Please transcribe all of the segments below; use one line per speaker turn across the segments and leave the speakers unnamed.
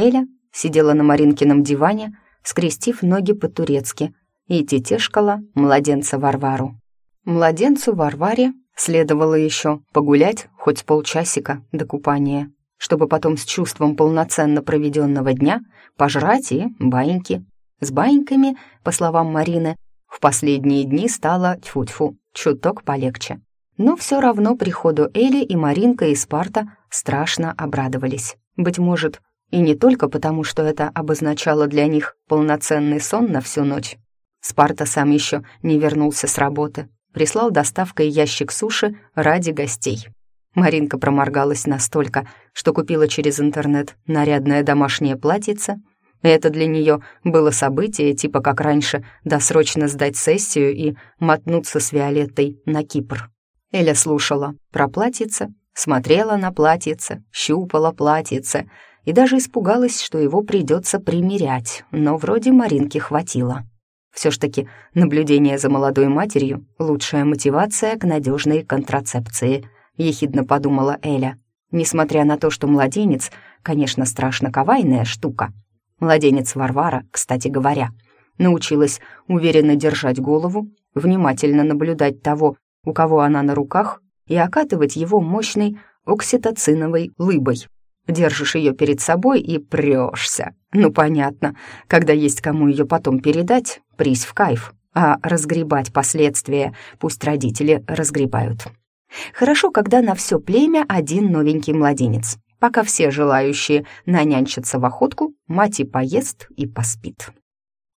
Эля сидела на Маринкином диване, скрестив ноги по-турецки, и тетешкала младенца Варвару. Младенцу Варваре следовало еще погулять хоть полчасика до купания, чтобы потом с чувством полноценно проведенного дня пожрать и баиньки. С баиньками, по словам Марины, в последние дни стало тьфу-тьфу, чуток полегче. Но все равно приходу Эли и Маринка из Спарта страшно обрадовались. Быть может, и не только потому, что это обозначало для них полноценный сон на всю ночь. Спарта сам еще не вернулся с работы, прислал доставкой ящик суши ради гостей. Маринка проморгалась настолько, что купила через интернет нарядное домашнее платьице. Это для нее было событие, типа как раньше, досрочно сдать сессию и мотнуться с Виолеттой на Кипр. Эля слушала про платьице, смотрела на платьице, щупала платьице и даже испугалась, что его придется примерять, но вроде Маринки хватило. Все ж таки наблюдение за молодой матерью — лучшая мотивация к надежной контрацепции, ехидно подумала Эля. Несмотря на то, что младенец, конечно, страшно ковайная штука. Младенец Варвара, кстати говоря, научилась уверенно держать голову, внимательно наблюдать того, у кого она на руках, и окатывать его мощной окситоциновой лыбой. Держишь ее перед собой и прешься. Ну, понятно, когда есть кому ее потом передать, приз в кайф, а разгребать последствия пусть родители разгребают. Хорошо, когда на все племя один новенький младенец. Пока все желающие нанянчатся в охотку, мать и поест, и поспит.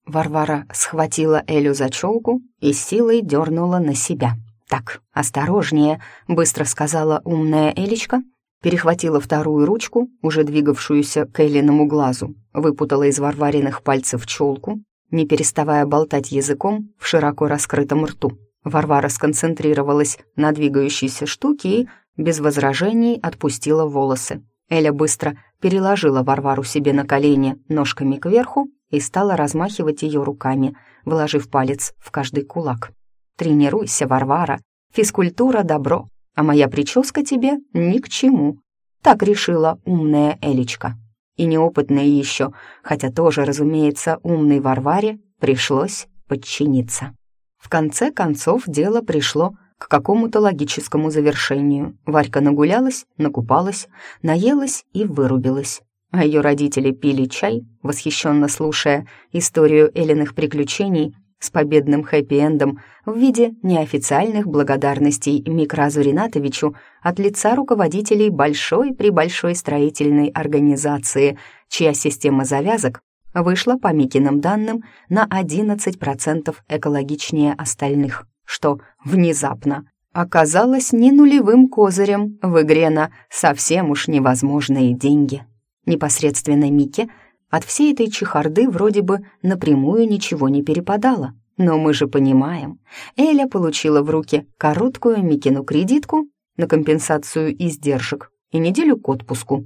Варвара схватила Элю за челку и силой дернула на себя. «Так, осторожнее», — быстро сказала умная Элечка, перехватила вторую ручку, уже двигавшуюся к Эллиному глазу, выпутала из Варвариных пальцев челку, не переставая болтать языком в широко раскрытом рту. Варвара сконцентрировалась на двигающейся штуке и, без возражений, отпустила волосы. Эля быстро переложила Варвару себе на колени ножками кверху и стала размахивать ее руками, вложив палец в каждый кулак. Тренируйся, Варвара. Физкультура — добро, а моя прическа тебе ни к чему. Так решила умная Элечка. И неопытная еще, хотя тоже, разумеется, умной Варваре, пришлось подчиниться. В конце концов дело пришло к какому-то логическому завершению. Варька нагулялась, накупалась, наелась и вырубилась. А ее родители пили чай, восхищенно слушая историю Элиных приключений с победным хэппи-эндом в виде неофициальных благодарностей Микразу Ринатовичу от лица руководителей большой-пребольшой строительной организации, чья система завязок вышла по Микиным данным на 11% экологичнее остальных, что внезапно оказалось не нулевым козырем в игре на совсем уж невозможные деньги. Непосредственно Мике – от всей этой чехарды вроде бы напрямую ничего не перепадало. Но мы же понимаем, Эля получила в руки короткую Микину кредитку на компенсацию издержек и неделю к отпуску.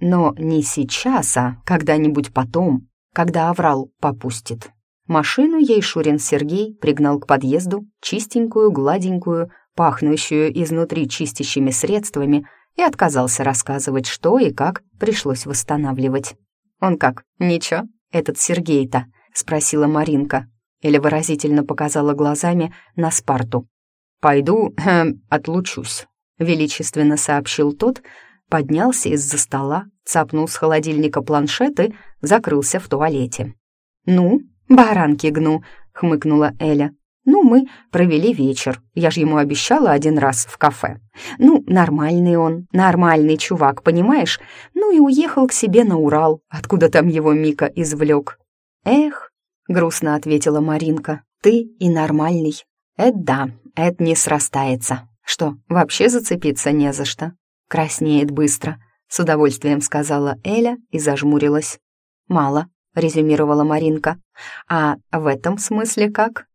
Но не сейчас, а когда-нибудь потом, когда аврал попустит. Машину ей Шурин Сергей пригнал к подъезду, чистенькую, гладенькую, пахнущую изнутри чистящими средствами, и отказался рассказывать, что и как пришлось восстанавливать. «Он как, ничего, этот Сергей-то?» — спросила Маринка. Или выразительно показала глазами на Спарту. «Пойду, э, отлучусь», — величественно сообщил тот, поднялся из-за стола, цапнул с холодильника планшет и закрылся в туалете. «Ну, баранки гну», — хмыкнула Эля. Ну, мы провели вечер. Я же ему обещала один раз в кафе. Ну, нормальный он, нормальный чувак, понимаешь? Ну и уехал к себе на Урал, откуда там его Мика извлек. Эх, грустно ответила Маринка, ты и нормальный. Это да, это не срастается. Что, вообще зацепиться не за что? Краснеет быстро, с удовольствием сказала Эля и зажмурилась. Мало, резюмировала Маринка. А в этом смысле как?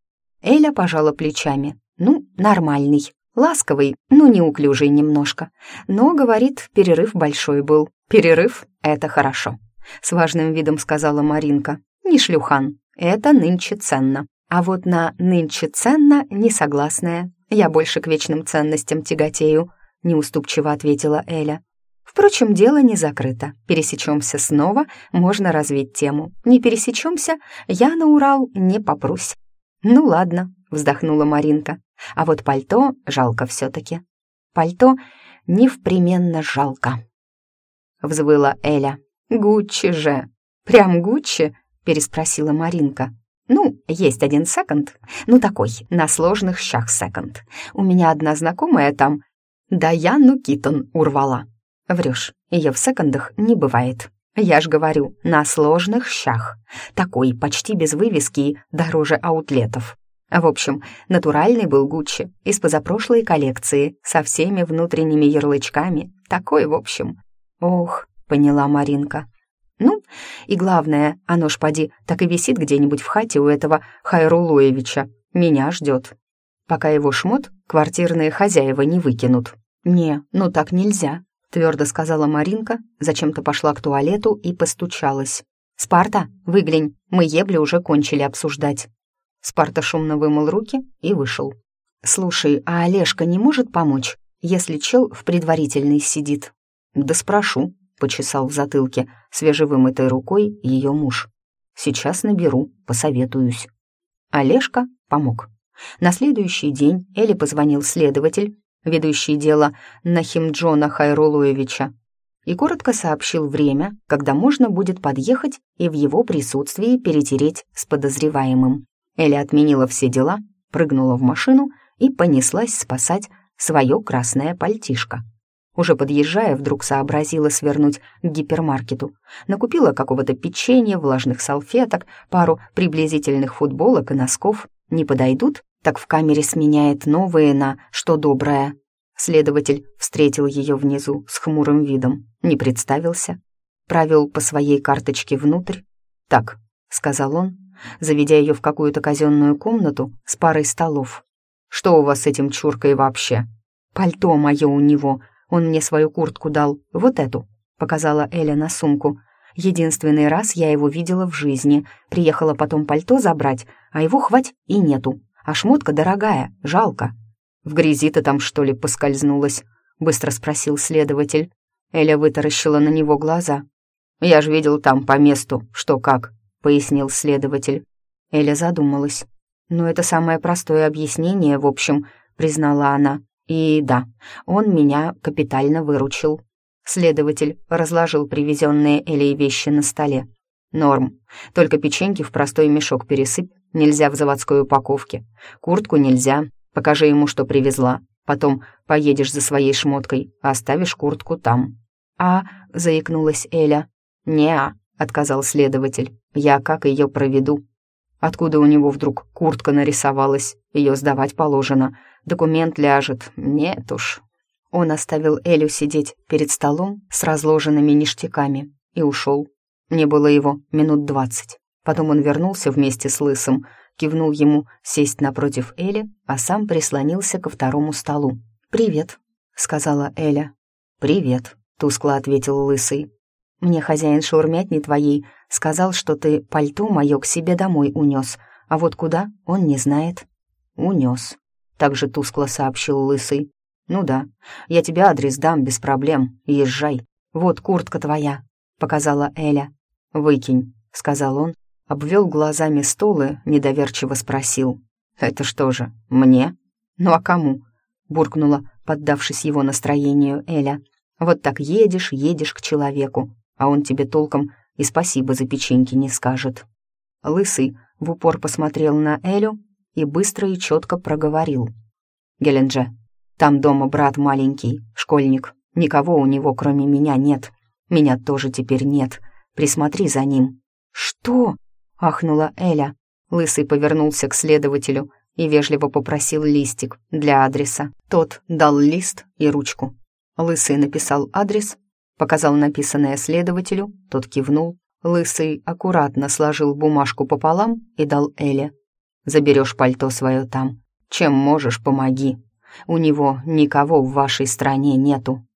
Эля пожала плечами. «Ну, нормальный. Ласковый, но неуклюжий немножко. Но, говорит, перерыв большой был. Перерыв — это хорошо», — с важным видом сказала Маринка. «Не шлюхан. Это нынче ценно. А вот на «нынче ценно» не согласная. Я больше к вечным ценностям тяготею», — неуступчиво ответила Эля. Впрочем, дело не закрыто. Пересечемся снова, можно развить тему. Не пересечемся, я на Урал не попрусь. Ну ладно, вздохнула Маринка. А вот пальто жалко все-таки. Пальто невпременно жалко. Взвыла Эля. Гуччи же. Прям Гуччи? Переспросила Маринка. Ну, есть один секонд, ну такой, на сложных щах секонд. У меня одна знакомая там, Даяну Китон урвала. Врешь, ее в секондах не бывает. Я ж говорю, на сложных щах. Такой, почти без вывески, дороже аутлетов. В общем, натуральный был Гуччи из позапрошлой коллекции, со всеми внутренними ярлычками. Такой, в общем. Ох, поняла Маринка. Ну, и главное, оно ж поди так и висит где-нибудь в хате у этого Хайрулуевича. Меня ждет. Пока его шмот квартирные хозяева не выкинут. «Не, ну так нельзя», — твердо сказала Маринка, зачем-то пошла к туалету и постучалась. «Спарта, выглянь, мы ебли уже кончили обсуждать». Спарта шумно вымыл руки и вышел. «Слушай, а Олежка не может помочь, если чел в предварительной сидит?» «Да спрошу», — почесал в затылке свежевымытой рукой ее муж. «Сейчас наберу, посоветуюсь». Олежка помог. На следующий день Элли позвонил следователь, ведущий дело Нахимджона Хайрулуевича, и коротко сообщил время, когда можно будет подъехать и в его присутствии перетереть с подозреваемым. Эля отменила все дела, прыгнула в машину и понеслась спасать свое красное пальтишко. Уже подъезжая, вдруг сообразила свернуть к гипермаркету. Накупила какого-то печенья, влажных салфеток, пару приблизительных футболок и носков. Не подойдут, так в камере сменяет новые на «что доброе». Следователь встретил ее внизу с хмурым видом, не представился, провел по своей карточке внутрь. «Так», — сказал он, заведя ее в какую-то казенную комнату с парой столов. «Что у вас с этим чуркой вообще?» «Пальто мое у него. Он мне свою куртку дал. Вот эту», — показала Эля на сумку. «Единственный раз я его видела в жизни. Приехала потом пальто забрать, а его хвать и нету. А шмотка дорогая, жалко». «В грязи-то там, что ли, поскользнулась?» — быстро спросил следователь. Эля вытаращила на него глаза. «Я ж видел там по месту, что как пояснил следователь. Эля задумалась. «Ну, это самое простое объяснение, в общем», — признала она. «И да, он меня капитально выручил». Следователь разложил привезенные Элей вещи на столе. «Норм. Только печеньки в простой мешок пересыпь. Нельзя в заводской упаковке. Куртку нельзя. Покажи ему, что привезла. Потом поедешь за своей шмоткой, а оставишь куртку там». «А...» — заикнулась Эля. «Не-а», — отказал следователь. «Я как ее проведу?» Откуда у него вдруг куртка нарисовалась? Ее сдавать положено. Документ ляжет. Нет уж. Он оставил Элю сидеть перед столом с разложенными ништяками и ушел. Не было его минут двадцать. Потом он вернулся вместе с Лысым, кивнул ему сесть напротив Эли, а сам прислонился ко второму столу. «Привет», — сказала Эля. «Привет», — тускло ответил Лысый. Мне хозяин шаурмятни твоей сказал, что ты пальто мое к себе домой унес, а вот куда, он не знает». «Унес», — также тускло сообщил Лысый. «Ну да, я тебе адрес дам без проблем, езжай. Вот куртка твоя», — показала Эля. «Выкинь», — сказал он, обвел глазами стол и недоверчиво спросил. «Это что же, мне? Ну а кому?» — буркнула, поддавшись его настроению Эля. «Вот так едешь, едешь к человеку, а он тебе толком и спасибо за печеньки не скажет». Лысый в упор посмотрел на Элю и быстро и четко проговорил. «Геленджа, там дома брат маленький, школьник. Никого у него, кроме меня, нет. Меня тоже теперь нет. Присмотри за ним». «Что?» — ахнула Эля. Лысый повернулся к следователю и вежливо попросил листик для адреса. Тот дал лист и ручку. Лысый написал адрес Показал написанное следователю, тот кивнул. Лысый аккуратно сложил бумажку пополам и дал Эле. «Заберешь пальто свое там. Чем можешь, помоги. У него никого в вашей стране нету».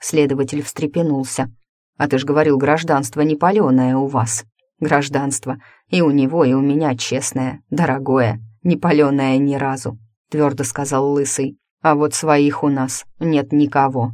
Следователь встрепенулся. «А ты ж говорил, гражданство не паленое у вас». «Гражданство и у него, и у меня честное, дорогое, не паленое ни разу», — твердо сказал Лысый. «А вот своих у нас нет никого».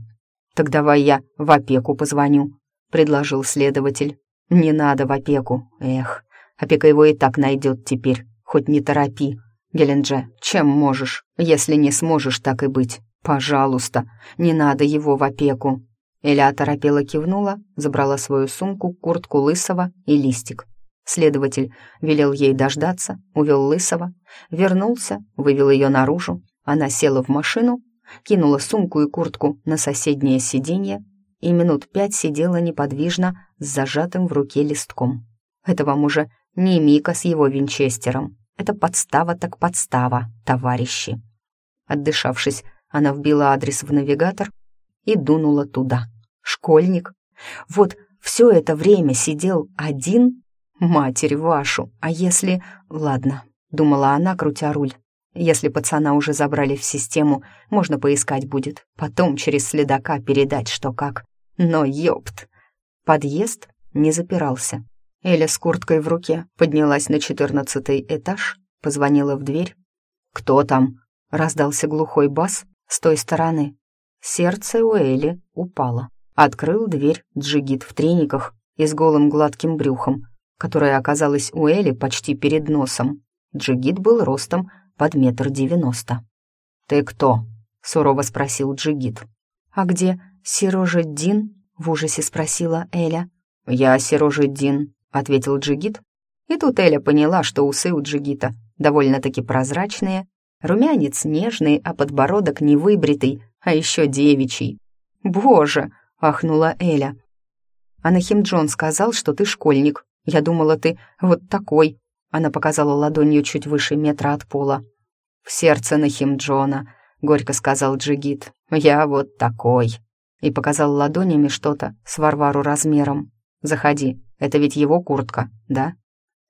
«Так давай я в опеку позвоню», — предложил следователь. «Не надо в опеку. Эх, опека его и так найдет теперь. Хоть не торопи. Гелендже, чем можешь? Если не сможешь, так и быть. Пожалуйста, не надо его в опеку». Эля оторопела кивнула, забрала свою сумку, куртку Лысого и листик. Следователь велел ей дождаться, увел Лысого, вернулся, вывел ее наружу. Она села в машину, кинула сумку и куртку на соседнее сиденье и минут пять сидела неподвижно с зажатым в руке листком. Это вам уже не Мика с его винчестером. Это подстава так подстава, товарищи. Отдышавшись, она вбила адрес в навигатор и дунула туда. Школьник. Вот все это время сидел один «Матерь вашу, а если...» «Ладно», — думала она, крутя руль. «Если пацана уже забрали в систему, можно поискать будет. Потом через следака передать, что как. Но ёпт!» Подъезд не запирался. Эля с курткой в руке поднялась на четырнадцатый этаж, позвонила в дверь. «Кто там?» — раздался глухой бас с той стороны. Сердце у Эли упало. Открыл дверь джигит в трениках и с голым гладким брюхом которая оказалась у Эли почти перед носом. Джигит был ростом под метр девяносто. «Ты кто?» — сурово спросил Джигит. «А где Сирожеддин?» — в ужасе спросила Эля. «Я Сирожеддин», — ответил Джигит. И тут Эля поняла, что усы у Джигита довольно-таки прозрачные, румянец нежный, а подбородок не выбритый, а еще девичий. «Боже!» — ахнула Эля. «Анахим Джон сказал, что ты школьник. Я думала, ты вот такой». Она показала ладонью чуть выше метра от пола. «В сердце Нахим Джона», — горько сказал Джигит. «Я вот такой». И показал ладонями что-то с Варвару размером. «Заходи, это ведь его куртка, да?»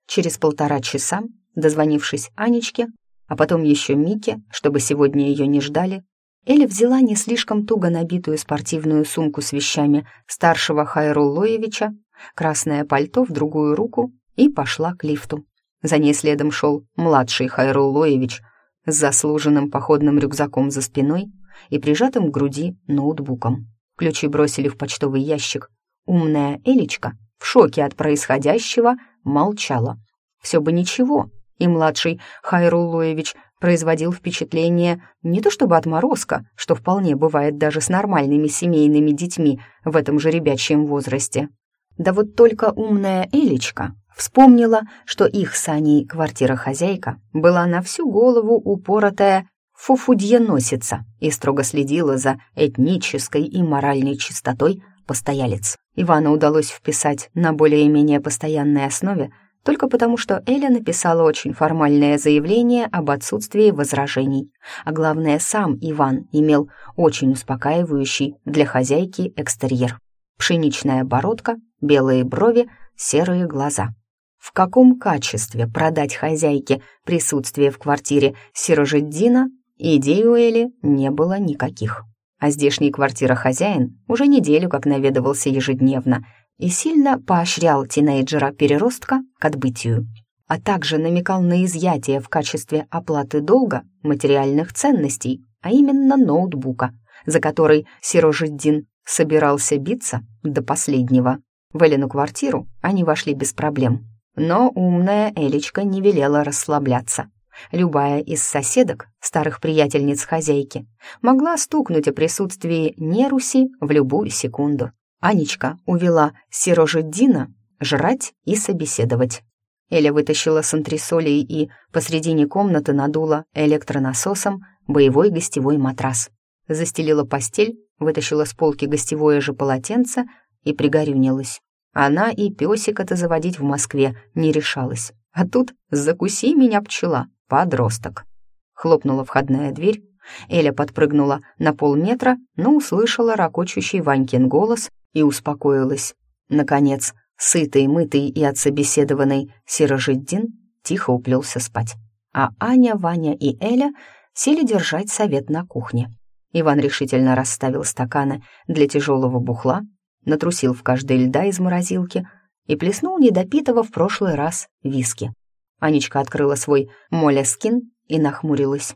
Через полтора часа, дозвонившись Анечке, а потом еще Мике, чтобы сегодня ее не ждали, Эля взяла не слишком туго набитую спортивную сумку с вещами старшего Хайруллоевича красное пальто в другую руку и пошла к лифту. За ней следом шел младший Хайруллоевич с заслуженным походным рюкзаком за спиной и прижатым к груди ноутбуком. Ключи бросили в почтовый ящик. Умная Элечка в шоке от происходящего молчала. Все бы ничего, и младший Хайруллоевич производил впечатление не то чтобы отморозка, что вполне бывает даже с нормальными семейными детьми в этом же ребячьем возрасте, да вот только умная Элечка вспомнила, что их с Аней квартира-хозяйка была на всю голову упоротая фуфудьеносица и строго следила за этнической и моральной чистотой постоялец. Ивана удалось вписать на более-менее постоянной основе только потому, что Эля написала очень формальное заявление об отсутствии возражений. А главное, сам Иван имел очень успокаивающий для хозяйки экстерьер. Пшеничная бородка, белые брови, серые глаза. В каком качестве продать хозяйке присутствие в квартире Сирожеддина, идей у Эли не было никаких. А здешний квартира-хозяин уже неделю как наведывался ежедневно и сильно поощрял тинейджера-переростка к отбытию, а также намекал на изъятие в качестве оплаты долга материальных ценностей, а именно ноутбука, за который Сирожеддин собирался биться до последнего. В Элину квартиру они вошли без проблем. Но умная Элечка не велела расслабляться. Любая из соседок, старых приятельниц хозяйки, могла стукнуть о присутствии неруси в любую секунду. Анечка увела Сирожеддина жрать и собеседовать. Эля вытащила с антресолей и посредине комнаты надула электронасосом боевой гостевой матрас. Застелила постель вытащила с полки гостевое же полотенце и пригорюнилась. Она и песика-то заводить в Москве не решалась. А тут «закуси меня, пчела», подросток. Хлопнула входная дверь, Эля подпрыгнула на полметра, но услышала ракочущий Ванькин голос и успокоилась. Наконец, сытый, мытый и отсобеседованный Сирожиддин тихо уплелся спать. А Аня, Ваня и Эля сели держать совет на кухне. Иван решительно расставил стаканы для тяжелого бухла, натрусил в каждой льда из морозилки и плеснул недопитого в прошлый раз виски. Анечка открыла свой моляскин и нахмурилась.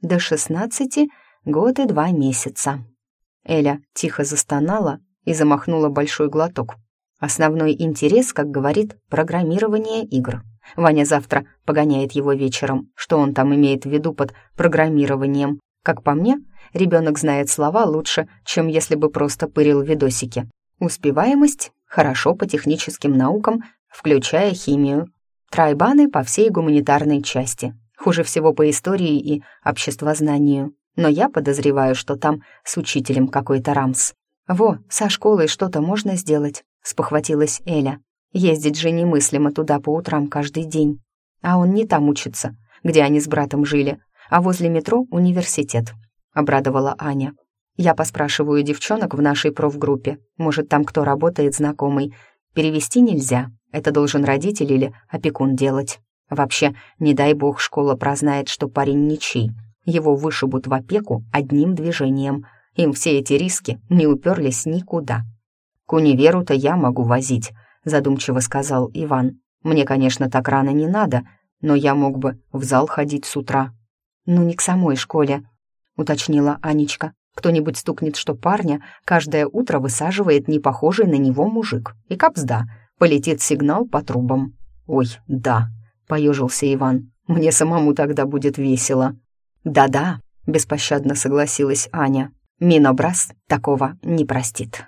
До шестнадцати год и два месяца. Эля тихо застонала и замахнула большой глоток. Основной интерес, как говорит, программирование игр. Ваня завтра погоняет его вечером. Что он там имеет в виду под программированием? Как по мне, ребенок знает слова лучше, чем если бы просто пырил видосики. Успеваемость хорошо по техническим наукам, включая химию. Трайбаны по всей гуманитарной части. Хуже всего по истории и обществознанию. Но я подозреваю, что там с учителем какой-то рамс. «Во, со школой что-то можно сделать», — спохватилась Эля. «Ездить же немыслимо туда по утрам каждый день. А он не там учится, где они с братом жили, а возле метро университет», — обрадовала Аня. «Я поспрашиваю девчонок в нашей профгруппе. Может, там кто работает знакомый. Перевести нельзя. Это должен родитель или опекун делать. Вообще, не дай бог, школа прознает, что парень ничей. Его вышибут в опеку одним движением. Им все эти риски не уперлись никуда. «К универу-то я могу возить», — задумчиво сказал Иван. «Мне, конечно, так рано не надо, но я мог бы в зал ходить с утра». «Ну, не к самой школе», — уточнила Анечка. «Кто-нибудь стукнет, что парня каждое утро высаживает непохожий на него мужик. И капсда, полетит сигнал по трубам». «Ой, да», — поежился Иван. «Мне самому тогда будет весело». «Да-да», — беспощадно согласилась Аня. «Минобраз такого не простит».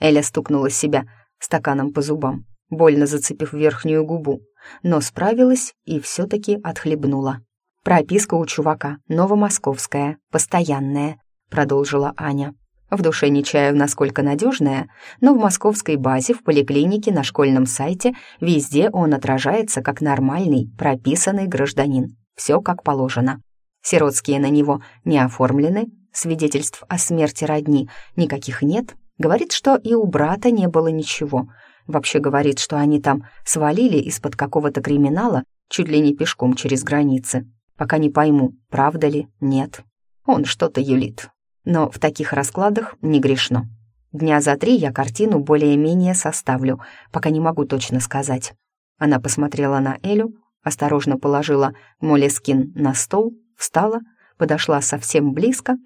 Эля стукнула себя стаканом по зубам, больно зацепив верхнюю губу, но справилась и все-таки отхлебнула. «Прописка у чувака, новомосковская, постоянная», — продолжила Аня. В душе не чаю, насколько надежная, но в московской базе, в поликлинике, на школьном сайте, везде он отражается как нормальный, прописанный гражданин. Все как положено. Сиротские на него не оформлены, свидетельств о смерти родни никаких нет, Говорит, что и у брата не было ничего. Вообще говорит, что они там свалили из-под какого-то криминала чуть ли не пешком через границы. Пока не пойму, правда ли, нет. Он что-то юлит. Но в таких раскладах не грешно. Дня за три я картину более-менее составлю, пока не могу точно сказать. Она посмотрела на Элю, осторожно положила молескин на стол, встала, подошла совсем близко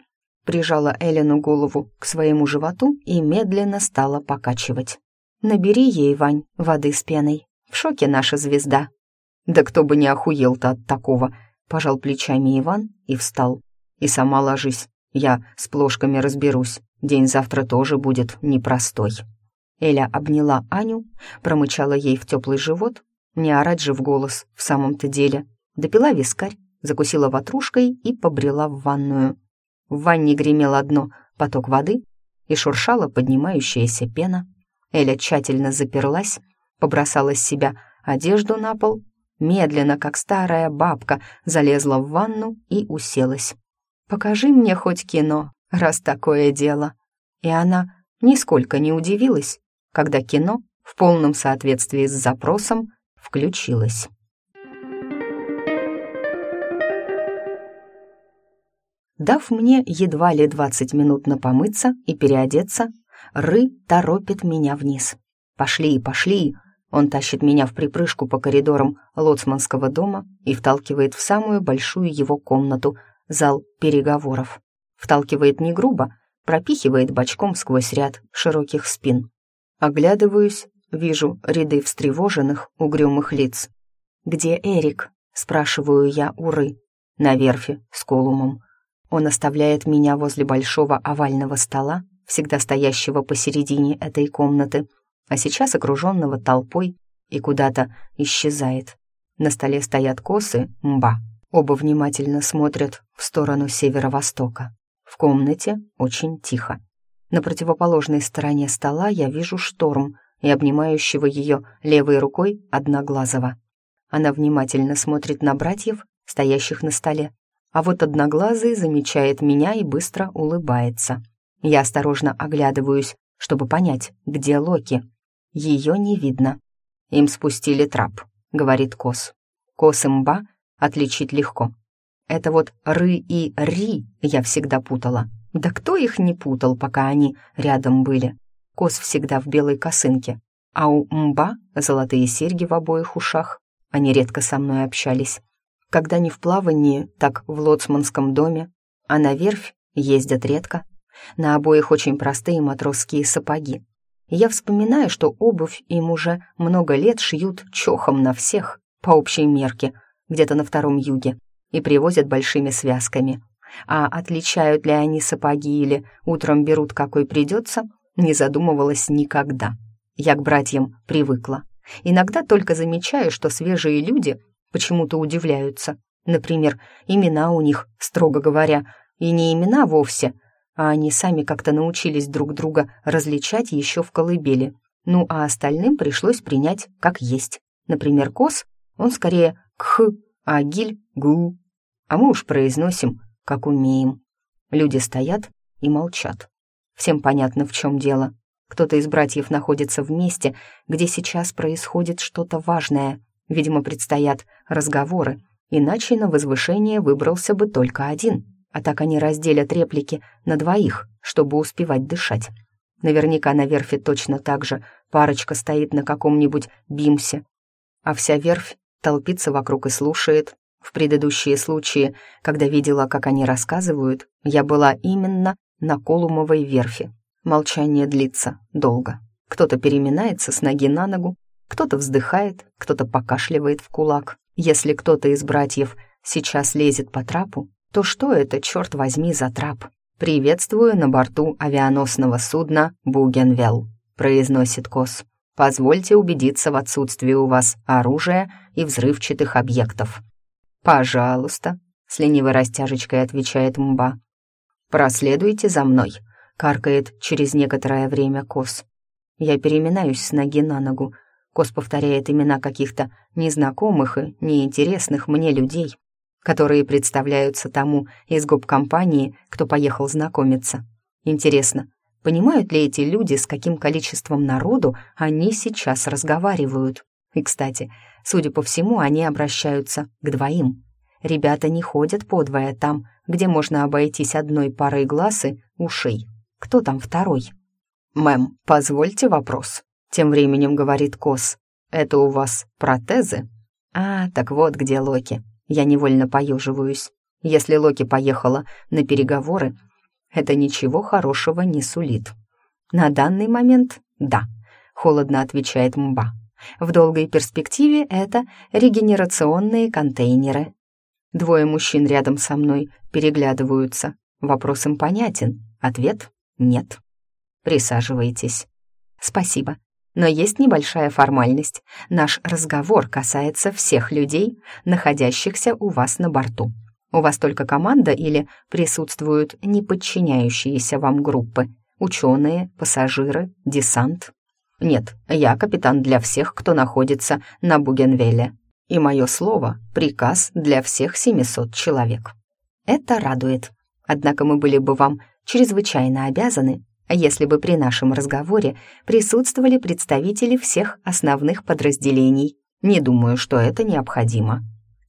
прижала Элину голову к своему животу и медленно стала покачивать. «Набери ей, Вань, воды с пеной. В шоке наша звезда». «Да кто бы не охуел-то от такого», — пожал плечами Иван и встал. «И сама ложись, я с плошками разберусь, день завтра тоже будет непростой». Эля обняла Аню, промычала ей в теплый живот, не орать же в голос в самом-то деле, допила вискарь, закусила ватрушкой и побрела в ванную. В ванне гремел одно поток воды и шуршала поднимающаяся пена. Эля тщательно заперлась, побросала с себя одежду на пол, медленно, как старая бабка, залезла в ванну и уселась. «Покажи мне хоть кино, раз такое дело». И она нисколько не удивилась, когда кино в полном соответствии с запросом включилось. Дав мне едва ли двадцать минут на помыться и переодеться, Ры торопит меня вниз. «Пошли, пошли!» Он тащит меня в припрыжку по коридорам лоцманского дома и вталкивает в самую большую его комнату, зал переговоров. Вталкивает не грубо, пропихивает бочком сквозь ряд широких спин. Оглядываюсь, вижу ряды встревоженных, угрюмых лиц. «Где Эрик?» — спрашиваю я у Ры. «На верфи, с Колумом. Он оставляет меня возле большого овального стола, всегда стоящего посередине этой комнаты, а сейчас окруженного толпой и куда-то исчезает. На столе стоят косы, мба. Оба внимательно смотрят в сторону северо-востока. В комнате очень тихо. На противоположной стороне стола я вижу шторм и обнимающего ее левой рукой Одноглазого. Она внимательно смотрит на братьев, стоящих на столе, а вот одноглазый замечает меня и быстро улыбается. Я осторожно оглядываюсь, чтобы понять, где Локи. Ее не видно. «Им спустили трап», — говорит Кос. Кос Мба отличить легко. Это вот Ры и Ри я всегда путала. Да кто их не путал, пока они рядом были? Кос всегда в белой косынке, а у Мба золотые серьги в обоих ушах. Они редко со мной общались когда не в плавании, так в лоцманском доме, а на верфь ездят редко. На обоих очень простые матросские сапоги. Я вспоминаю, что обувь им уже много лет шьют чохом на всех, по общей мерке, где-то на втором юге, и привозят большими связками. А отличают ли они сапоги или утром берут какой придется, не задумывалась никогда. Я к братьям привыкла. Иногда только замечаю, что свежие люди почему-то удивляются. Например, имена у них, строго говоря, и не имена вовсе, а они сами как-то научились друг друга различать еще в колыбели. Ну, а остальным пришлось принять как есть. Например, Кос, он скорее кх, а Гиль — гу. А мы уж произносим, как умеем. Люди стоят и молчат. Всем понятно, в чем дело. Кто-то из братьев находится в месте, где сейчас происходит что-то важное. Видимо, предстоят разговоры, иначе на возвышение выбрался бы только один. А так они разделят реплики на двоих, чтобы успевать дышать. Наверняка на верфи точно так же парочка стоит на каком-нибудь бимсе, а вся верфь толпится вокруг и слушает. В предыдущие случаи, когда видела, как они рассказывают, я была именно на Колумовой верфи, Молчание длится долго. Кто-то переминается с ноги на ногу, кто-то вздыхает, кто-то покашливает в кулак. Если кто-то из братьев сейчас лезет по трапу, то что это, черт возьми, за трап? «Приветствую на борту авианосного судна «Бугенвелл», — произносит Кос. «Позвольте убедиться в отсутствии у вас оружия и взрывчатых объектов». «Пожалуйста», — с ленивой растяжечкой отвечает Мба. «Проследуйте за мной», каркает через некоторое время Кос. Я переминаюсь с ноги на ногу. Кос повторяет имена каких-то незнакомых и неинтересных мне людей, которые представляются тому из гоп-компании, кто поехал знакомиться. Интересно, понимают ли эти люди, с каким количеством народу они сейчас разговаривают? И, кстати, судя по всему, они обращаются к двоим. Ребята не ходят подвое там, где можно обойтись одной парой глаз и ушей. Кто там второй? «Мэм, позвольте вопрос», — тем временем говорит Кос. «Это у вас протезы?» «А, так вот где Локи». Я невольно поюживаюсь. Если Локи поехала на переговоры, это ничего хорошего не сулит. «На данный момент — да», — холодно отвечает Мба. «В долгой перспективе это регенерационные контейнеры». Двое мужчин рядом со мной переглядываются. Вопрос им понятен. Ответ «Нет». «Присаживайтесь». «Спасибо. Но есть небольшая формальность. Наш разговор касается всех людей, находящихся у вас на борту. У вас только команда или присутствуют неподчиняющиеся вам группы? Ученые, пассажиры, десант?» «Нет, я капитан для всех, кто находится на Бугенвелле. И мое слово — приказ для всех 700 человек». «Это радует. Однако мы были бы вам чрезвычайно обязаны, если бы при нашем разговоре присутствовали представители всех основных подразделений. Не думаю, что это необходимо.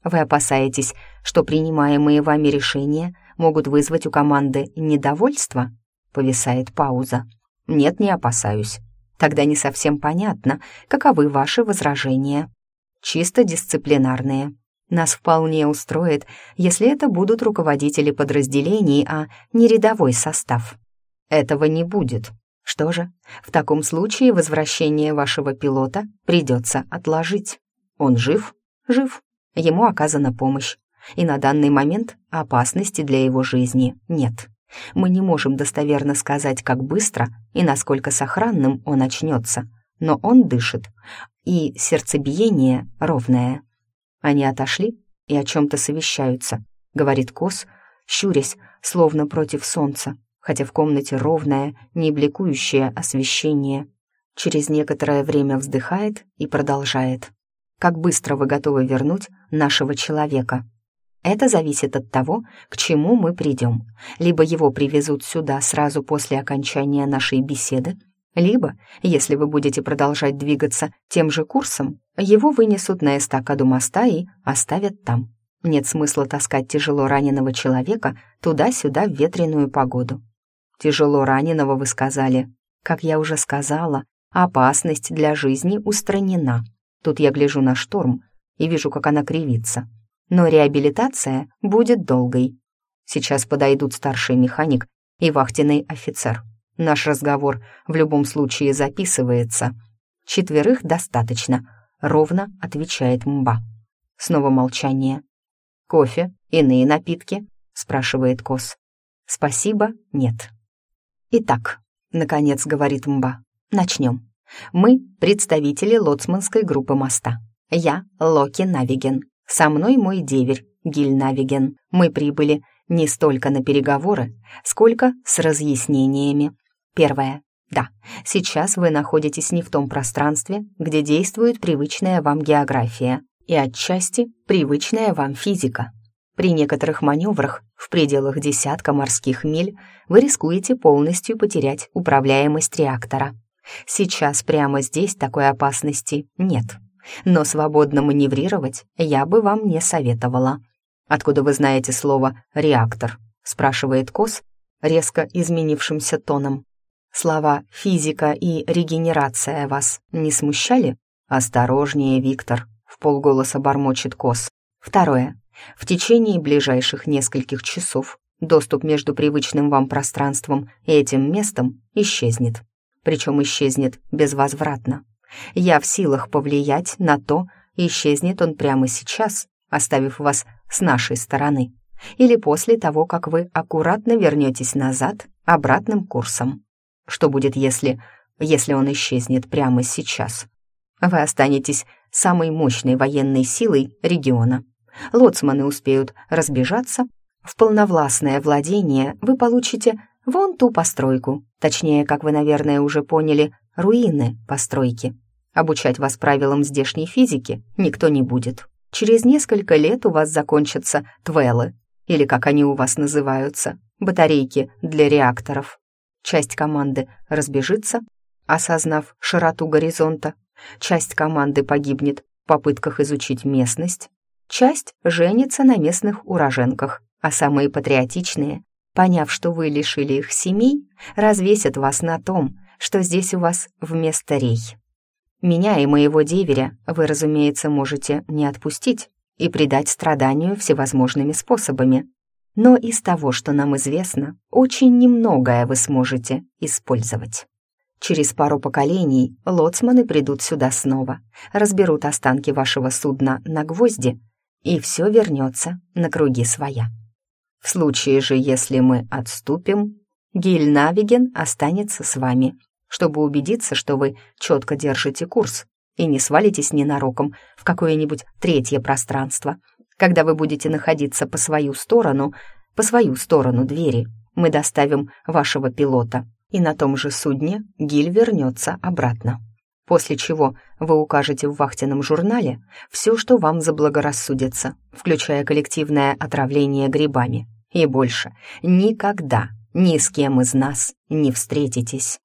Вы опасаетесь, что принимаемые вами решения могут вызвать у команды недовольство? Повисает пауза. Нет, не опасаюсь. Тогда не совсем понятно, каковы ваши возражения. Чисто дисциплинарные. Нас вполне устроит, если это будут руководители подразделений, а не рядовой состав. Этого не будет. Что же, в таком случае возвращение вашего пилота придется отложить. Он жив? Жив. Ему оказана помощь. И на данный момент опасности для его жизни нет. Мы не можем достоверно сказать, как быстро и насколько сохранным он очнется, но он дышит, и сердцебиение ровное. Они отошли и о чем-то совещаются, говорит Кос, щурясь, словно против солнца, хотя в комнате ровное, не бликующее освещение. Через некоторое время вздыхает и продолжает. «Как быстро вы готовы вернуть нашего человека?» Это зависит от того, к чему мы придем. Либо его привезут сюда сразу после окончания нашей беседы, либо, если вы будете продолжать двигаться тем же курсом, его вынесут на эстакаду моста и оставят там. Нет смысла таскать тяжело раненого человека туда-сюда в ветреную погоду. Тяжело раненого вы сказали. Как я уже сказала, опасность для жизни устранена. Тут я гляжу на шторм и вижу, как она кривится. Но реабилитация будет долгой. Сейчас подойдут старший механик и вахтенный офицер. Наш разговор в любом случае записывается. Четверых достаточно, ровно отвечает Мба. Снова молчание. Кофе, иные напитки? спрашивает Кос. Спасибо, нет. Итак, наконец говорит Мба. Начнем. Мы представители лоцманской группы моста. Я Локи Навиген. Со мной мой деверь Гиль Навиген. Мы прибыли не столько на переговоры, сколько с разъяснениями. Первое. Да, сейчас вы находитесь не в том пространстве, где действует привычная вам география и отчасти привычная вам физика. При некоторых маневрах в пределах десятка морских миль вы рискуете полностью потерять управляемость реактора. Сейчас прямо здесь такой опасности нет, но свободно маневрировать я бы вам не советовала. «Откуда вы знаете слово «реактор»?» — спрашивает Кос резко изменившимся тоном. «Слова «физика» и «регенерация» вас не смущали?» «Осторожнее, Виктор», — в полголоса бормочет Кос. Второе. В течение ближайших нескольких часов доступ между привычным вам пространством и этим местом исчезнет. Причем исчезнет безвозвратно. Я в силах повлиять на то, исчезнет он прямо сейчас, оставив вас с нашей стороны, или после того, как вы аккуратно вернетесь назад обратным курсом. Что будет, если... если он исчезнет прямо сейчас? Вы останетесь самой мощной военной силой региона. Лоцманы успеют разбежаться. В полновластное владение вы получите вон ту постройку, точнее, как вы, наверное, уже поняли, руины постройки. Обучать вас правилам здешней физики никто не будет. Через несколько лет у вас закончатся твелы, или как они у вас называются, батарейки для реакторов. Часть команды разбежится, осознав широту горизонта. Часть команды погибнет в попытках изучить местность. Часть женится на местных уроженках, а самые патриотичные, поняв, что вы лишили их семей, развесят вас на том, что здесь у вас вместо рей. Меня и моего деверя вы, разумеется, можете не отпустить и предать страданию всевозможными способами. Но из того, что нам известно, очень немногое вы сможете использовать. Через пару поколений лоцманы придут сюда снова, разберут останки вашего судна на гвозди, и все вернется на круги своя. В случае же, если мы отступим, Гиль Навиген останется с вами чтобы убедиться, что вы четко держите курс и не свалитесь ненароком в какое-нибудь третье пространство. Когда вы будете находиться по свою сторону, по свою сторону двери, мы доставим вашего пилота, и на том же судне Гиль вернется обратно. После чего вы укажете в вахтенном журнале все, что вам заблагорассудится, включая коллективное отравление грибами. И больше никогда ни с кем из нас не встретитесь.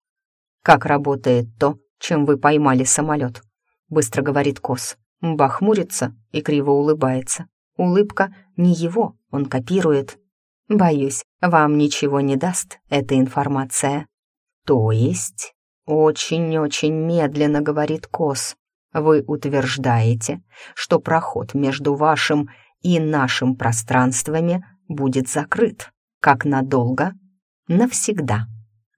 «Как работает то, чем вы поймали самолет?» — быстро говорит Кос. Мба хмурится и криво улыбается. Улыбка не его, он копирует. «Боюсь, вам ничего не даст эта информация». «То есть?» — очень-очень медленно говорит Кос. «Вы утверждаете, что проход между вашим и нашим пространствами будет закрыт. Как надолго? Навсегда.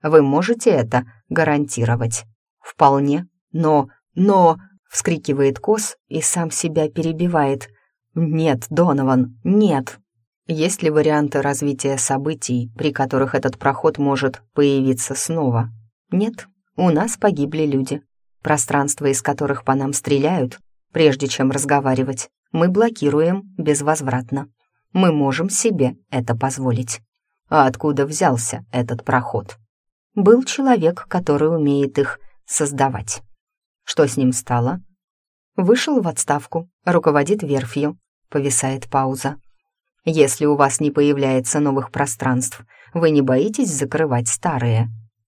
Вы можете это гарантировать. Вполне. Но, но, вскрикивает Кос и сам себя перебивает. Нет, Донован, нет. Есть ли варианты развития событий, при которых этот проход может появиться снова? Нет, у нас погибли люди. Пространства, из которых по нам стреляют, прежде чем разговаривать, мы блокируем безвозвратно. Мы можем себе это позволить. А откуда взялся этот проход? был человек, который умеет их создавать. Что с ним стало? Вышел в отставку, руководит верфью. Повисает пауза. Если у вас не появляется новых пространств, вы не боитесь закрывать старые?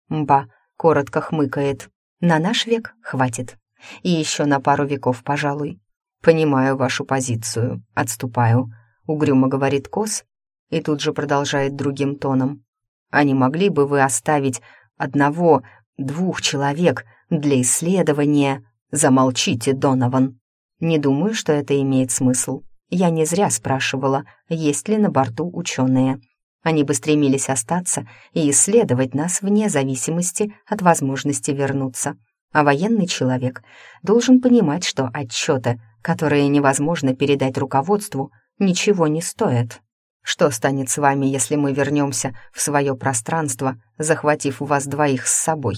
Мба коротко хмыкает. На наш век хватит. И еще на пару веков, пожалуй. Понимаю вашу позицию, отступаю. Угрюмо говорит Кос и тут же продолжает другим тоном. А не могли бы вы оставить одного, двух человек для исследования? Замолчите, Донован. Не думаю, что это имеет смысл. Я не зря спрашивала, есть ли на борту ученые. Они бы стремились остаться и исследовать нас вне зависимости от возможности вернуться. А военный человек должен понимать, что отчеты, которые невозможно передать руководству, ничего не стоят. Что станет с вами, если мы вернемся в свое пространство, захватив вас двоих с собой?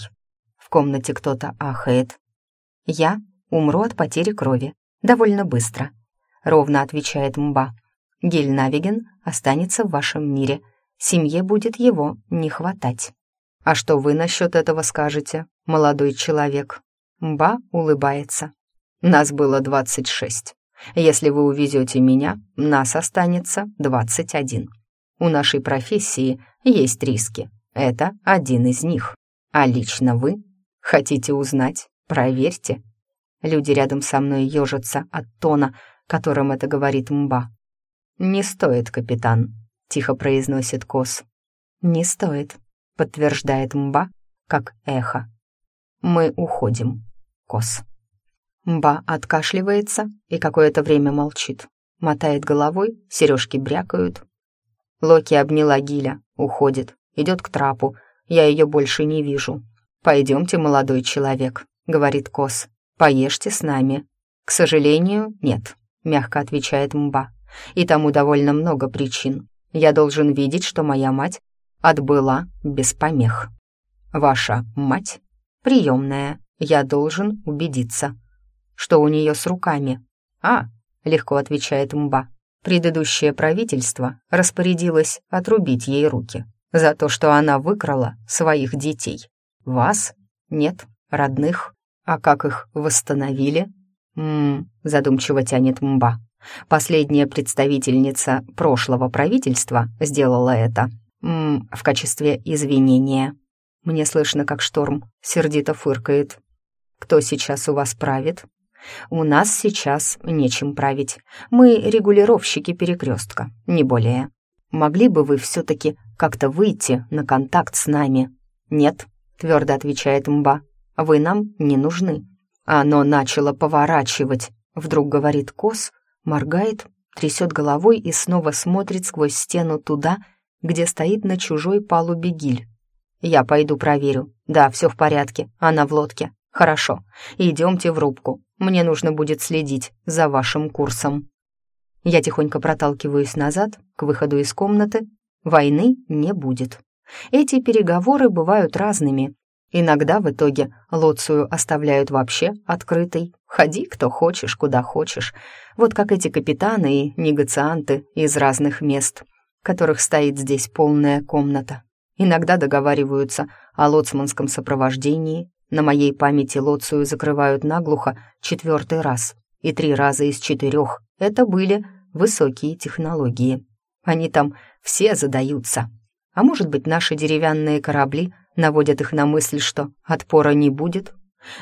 В комнате кто-то ахает. Я умру от потери крови. Довольно быстро. Ровно отвечает Мба. Гиль Навиген останется в вашем мире. Семье будет его не хватать. А что вы насчет этого скажете, молодой человек? Мба улыбается. Нас было двадцать шесть. Если вы увезете меня, нас останется 21. У нашей профессии есть риски. Это один из них. А лично вы хотите узнать? Проверьте. Люди рядом со мной ежатся от тона, которым это говорит Мба. «Не стоит, капитан», — тихо произносит Кос. «Не стоит», — подтверждает Мба, как эхо. «Мы уходим, Кос». Мба откашливается и какое-то время молчит. Мотает головой, сережки брякают. Локи обняла Гиля, уходит, идет к трапу. Я ее больше не вижу. «Пойдемте, молодой человек», — говорит Кос. «Поешьте с нами». «К сожалению, нет», — мягко отвечает Мба. «И тому довольно много причин. Я должен видеть, что моя мать отбыла без помех». «Ваша мать?» «Приемная. Я должен убедиться» что у нее с руками. «А», — легко отвечает Мба, «предыдущее правительство распорядилось отрубить ей руки за то, что она выкрала своих детей. Вас? Нет, родных. А как их восстановили?» «Ммм», — задумчиво тянет Мба. «Последняя представительница прошлого правительства сделала это. Ммм, в качестве извинения». Мне слышно, как шторм сердито фыркает. «Кто сейчас у вас правит?» У нас сейчас нечем править. Мы регулировщики перекрестка, не более. Могли бы вы все-таки как-то выйти на контакт с нами? Нет, твердо отвечает Мба. Вы нам не нужны. Оно начало поворачивать, вдруг говорит Кос, моргает, трясет головой и снова смотрит сквозь стену туда, где стоит на чужой палубе гиль. Я пойду проверю. Да, все в порядке, она в лодке. Хорошо, идемте в рубку. Мне нужно будет следить за вашим курсом. Я тихонько проталкиваюсь назад, к выходу из комнаты. Войны не будет. Эти переговоры бывают разными. Иногда в итоге Лоцию оставляют вообще открытой. Ходи, кто хочешь, куда хочешь. Вот как эти капитаны и негацианты из разных мест, которых стоит здесь полная комната. Иногда договариваются о лоцманском сопровождении, на моей памяти Лоцию закрывают наглухо четвертый раз, и три раза из четырех это были высокие технологии. Они там все задаются. А может быть, наши деревянные корабли наводят их на мысль, что отпора не будет?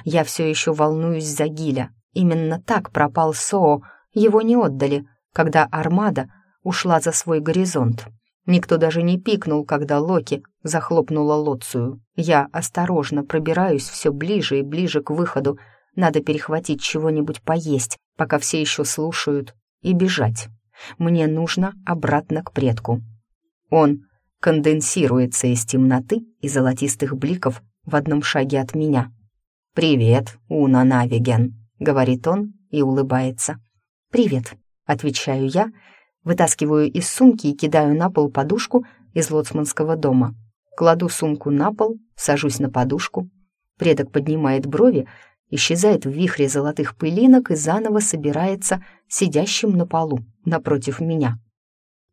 Я все еще волнуюсь за Гиля. Именно так пропал Соо, его не отдали, когда армада ушла за свой горизонт. Никто даже не пикнул, когда Локи захлопнула лоцию. Я осторожно пробираюсь все ближе и ближе к выходу. Надо перехватить чего-нибудь поесть, пока все еще слушают, и бежать. Мне нужно обратно к предку. Он конденсируется из темноты и золотистых бликов в одном шаге от меня. «Привет, Уна Навиген», — говорит он и улыбается. «Привет», — отвечаю я, — Вытаскиваю из сумки и кидаю на пол подушку из лоцманского дома. Кладу сумку на пол, сажусь на подушку. Предок поднимает брови, исчезает в вихре золотых пылинок и заново собирается сидящим на полу напротив меня.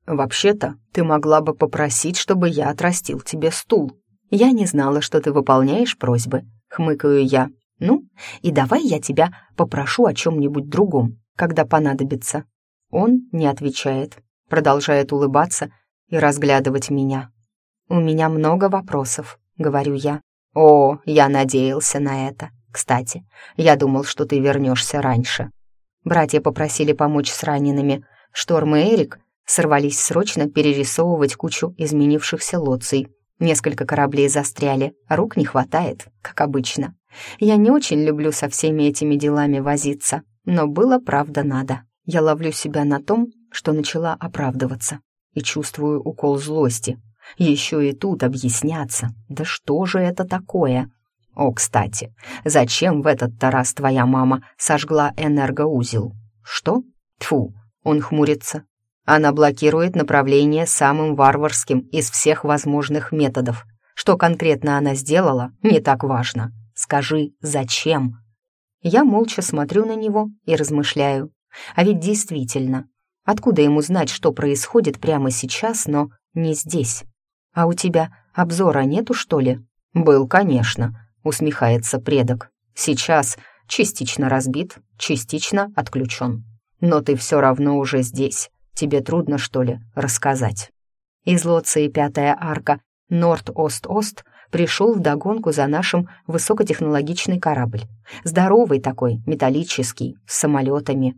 «Вообще-то ты могла бы попросить, чтобы я отрастил тебе стул. Я не знала, что ты выполняешь просьбы», — хмыкаю я. «Ну, и давай я тебя попрошу о чем-нибудь другом, когда понадобится». Он не отвечает, продолжает улыбаться и разглядывать меня. «У меня много вопросов», — говорю я. «О, я надеялся на это. Кстати, я думал, что ты вернешься раньше». Братья попросили помочь с ранеными. Шторм и Эрик сорвались срочно перерисовывать кучу изменившихся лоций. Несколько кораблей застряли, рук не хватает, как обычно. Я не очень люблю со всеми этими делами возиться, но было правда надо. Я ловлю себя на том, что начала оправдываться. и чувствую укол злости. Еще и тут объясняться. Да что же это такое? О, кстати, зачем в этот-то раз твоя мама сожгла энергоузел? Что? Тфу, он хмурится. Она блокирует направление самым варварским из всех возможных методов. Что конкретно она сделала, не так важно. Скажи, зачем? Я молча смотрю на него и размышляю. А ведь действительно, откуда ему знать, что происходит прямо сейчас, но не здесь? А у тебя обзора нету, что ли? Был, конечно, усмехается предок. Сейчас частично разбит, частично отключен. Но ты все равно уже здесь. Тебе трудно, что ли, рассказать? Из Лоции пятая арка Норд-Ост-Ост пришел вдогонку за нашим высокотехнологичный корабль. Здоровый такой, металлический, с самолетами.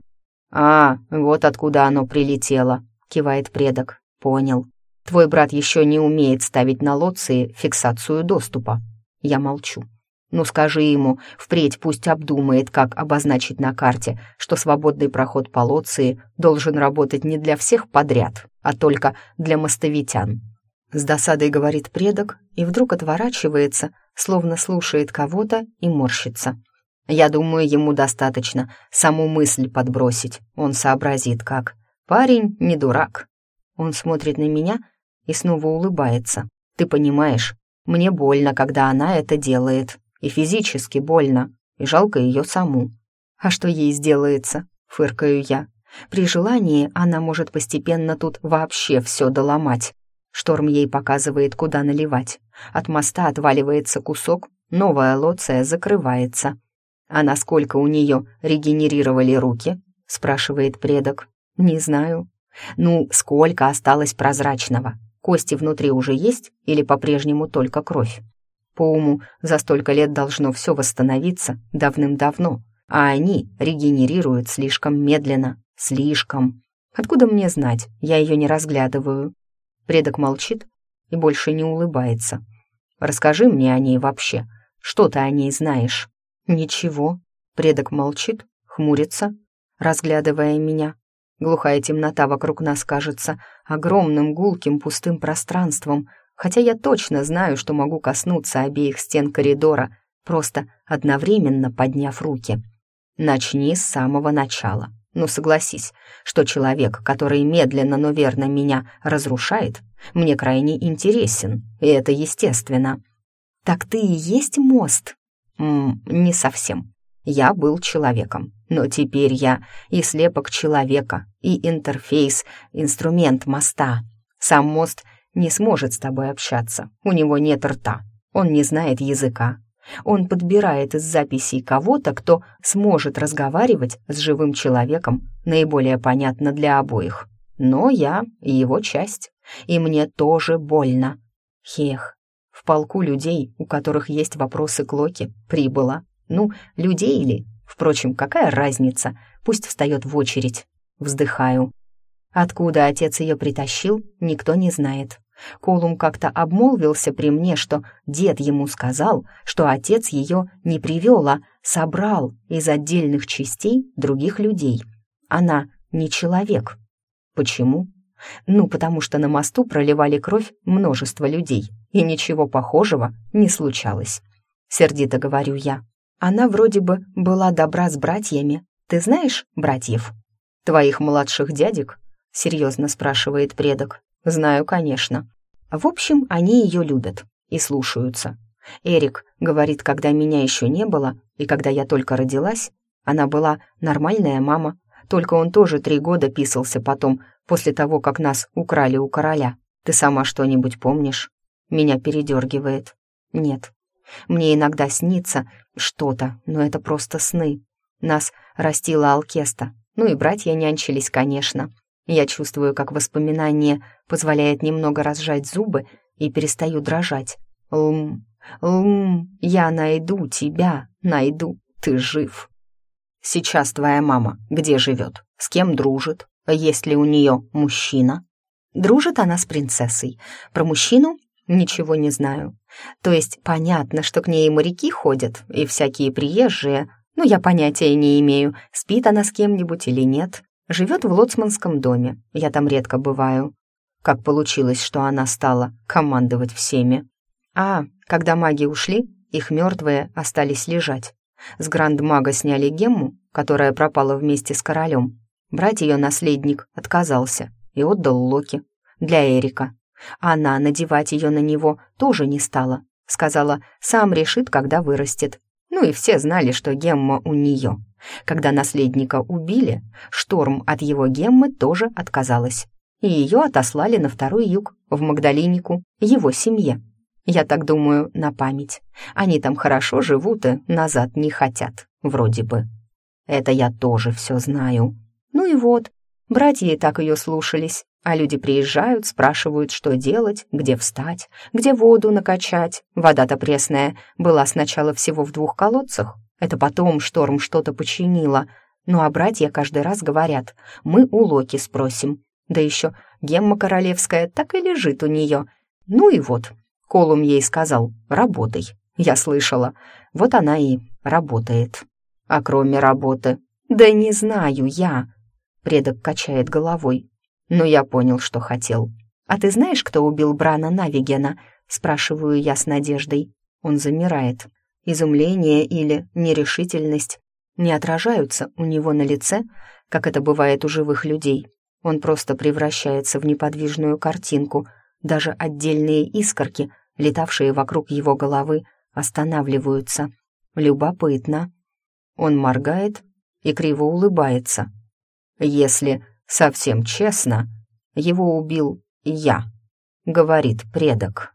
«А, вот откуда оно прилетело», — кивает предок. «Понял. Твой брат еще не умеет ставить на лоции фиксацию доступа». Я молчу. Ну скажи ему, впредь пусть обдумает, как обозначить на карте, что свободный проход по Лоции должен работать не для всех подряд, а только для мостовитян. С досадой говорит предок и вдруг отворачивается, словно слушает кого-то и морщится. Я думаю, ему достаточно саму мысль подбросить, он сообразит как. Парень не дурак. Он смотрит на меня и снова улыбается. Ты понимаешь, мне больно, когда она это делает, и физически больно, и жалко ее саму. А что ей сделается, фыркаю я. При желании она может постепенно тут вообще все доломать. Шторм ей показывает, куда наливать. От моста отваливается кусок, новая лоция закрывается. «А насколько у нее регенерировали руки?» — спрашивает предок. «Не знаю». «Ну, сколько осталось прозрачного? Кости внутри уже есть или по-прежнему только кровь?» По уму, за столько лет должно все восстановиться давным-давно, а они регенерируют слишком медленно, слишком. Откуда мне знать? Я ее не разглядываю. Предок молчит и больше не улыбается. Расскажи мне о ней вообще. Что ты о ней знаешь? Ничего. Предок молчит, хмурится, разглядывая меня. Глухая темнота вокруг нас кажется огромным гулким пустым пространством — хотя я точно знаю, что могу коснуться обеих стен коридора, просто одновременно подняв руки. Начни с самого начала. Ну, согласись, что человек, который медленно, но верно меня разрушает, мне крайне интересен, и это естественно. Так ты и есть мост? М -м, не совсем. Я был человеком, но теперь я и слепок человека, и интерфейс, инструмент моста. Сам мост не сможет с тобой общаться. У него нет рта. Он не знает языка. Он подбирает из записей кого-то, кто сможет разговаривать с живым человеком наиболее понятно для обоих. Но я его часть, и мне тоже больно. Хех. В полку людей, у которых есть вопросы к Локи, прибыла. Ну, людей ли? Впрочем, какая разница? Пусть встает в очередь. Вздыхаю. Откуда отец ее притащил, никто не знает. Колум как-то обмолвился при мне, что дед ему сказал, что отец ее не привел, а собрал из отдельных частей других людей. Она не человек. Почему? Ну, потому что на мосту проливали кровь множество людей, и ничего похожего не случалось. Сердито говорю я. Она вроде бы была добра с братьями. Ты знаешь братьев? Твоих младших дядек? Серьезно спрашивает предок. Знаю, конечно. В общем, они ее любят и слушаются. Эрик говорит, когда меня еще не было, и когда я только родилась, она была нормальная мама, только он тоже три года писался потом, после того, как нас украли у короля. Ты сама что-нибудь помнишь? Меня передергивает. Нет. Мне иногда снится что-то, но это просто сны. Нас растила Алкеста, ну и братья нянчились, конечно. Я чувствую, как воспоминание позволяет немного разжать зубы и перестаю дрожать. Лм, лм, я найду тебя, найду, ты жив. Сейчас твоя мама где живет, с кем дружит, есть ли у нее мужчина? Дружит она с принцессой. Про мужчину ничего не знаю. То есть понятно, что к ней моряки ходят, и всякие приезжие, но я понятия не имею, спит она с кем-нибудь или нет. Живет в лоцманском доме, я там редко бываю. как получилось, что она стала командовать всеми. А, когда маги ушли, их мертвые остались лежать. С гранд-мага сняли гемму, которая пропала вместе с королем. Брать ее наследник отказался и отдал Локи для Эрика. Она надевать ее на него тоже не стала. Сказала, сам решит, когда вырастет. Ну и все знали, что гемма у нее. Когда наследника убили, шторм от его геммы тоже отказалась. И ее отослали на второй юг, в Магдалинику, его семье. Я так думаю, на память. Они там хорошо живут и назад не хотят, вроде бы. Это я тоже все знаю. Ну и вот, братья и так ее слушались, а люди приезжают, спрашивают, что делать, где встать, где воду накачать. Вода-то пресная была сначала всего в двух колодцах, это потом шторм что-то починила. Ну а братья каждый раз говорят, мы у Локи спросим. Да еще Гемма Королевская так и лежит у нее. Ну и вот, Колум ей сказал, работай. Я слышала, вот она и работает. А кроме работы, да не знаю я. Предок качает головой. Но я понял, что хотел. «А ты знаешь, кто убил Брана Навигена?» Спрашиваю я с надеждой. Он замирает. Изумление или нерешительность не отражаются у него на лице, как это бывает у живых людей. Он просто превращается в неподвижную картинку. Даже отдельные искорки, летавшие вокруг его головы, останавливаются. Любопытно. Он моргает и криво улыбается. «Если совсем честно, его убил я», — говорит предок.